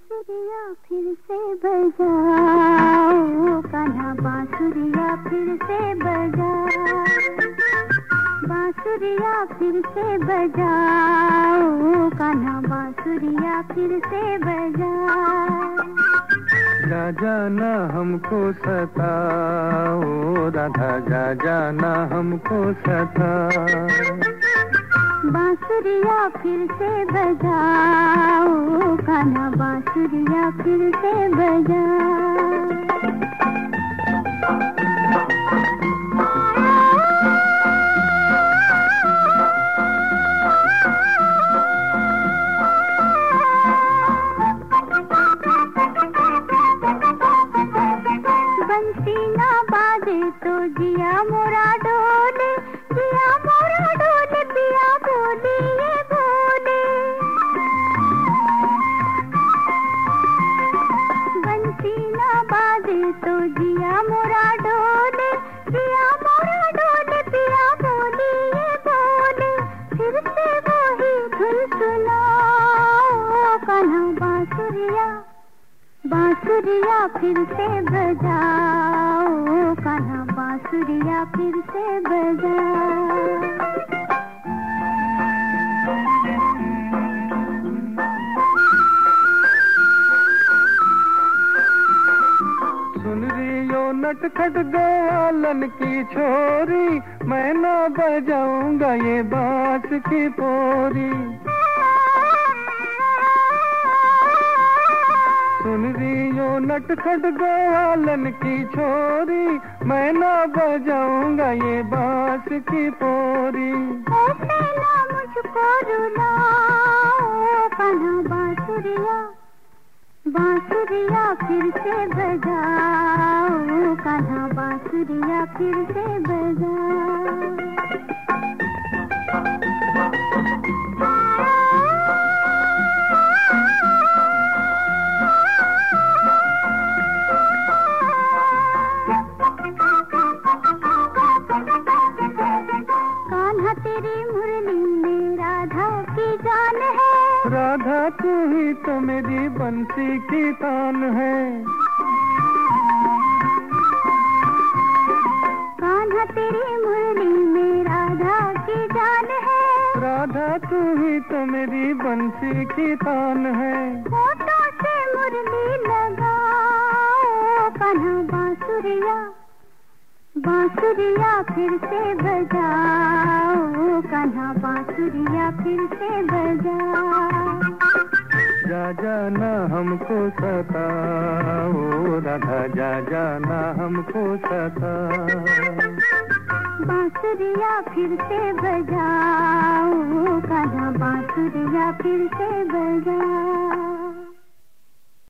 बांसुरिया फिर से बजाओ कान्हा बांसुरिया फिर से बजाओ। बांसुरिया फिर से बजाओ कान्हा बांसुरिया फिर से बजाओ। हमको सताओ राधा जा जाना हमको सता बांसुरिया फिर से बजाओ। कान्हा बांसुरिया फिर से बजाओ बांसुरिया बांसुरिया फिर से बजाओ, कान्हा बांसुरिया फिर से बजाओ। सुन रही यो नटखट ग्वालन की छोरी, मैं ना बजाऊँगा ये बाँस की पोरी। नटखट ग्वालन की छोरी, मैं ना बजाऊँगा ये बाँस की पोरी। मुझको बांसुरिया बांसुरिया फिर से बजाओ कान्हा बांसुरिया फिर से बजाओ। राधा तू ही तो मेरी बंसी की तान है। कान्हा तेरी मुरली में राधा की जान है। राधा तू ही तो मेरी बंसी की तान है। होठों से मुरली लगाओ कान्हा बांसुरिया बांसुरिया फिर से बजाओ कान्हा बांसुरिया फिर से बजाओ। जाना हमको सताओ राधा जा जाना हमको सता। बांसुरिया फिर से बजाओ कान्हा बांसुरिया फिर से बजाओ।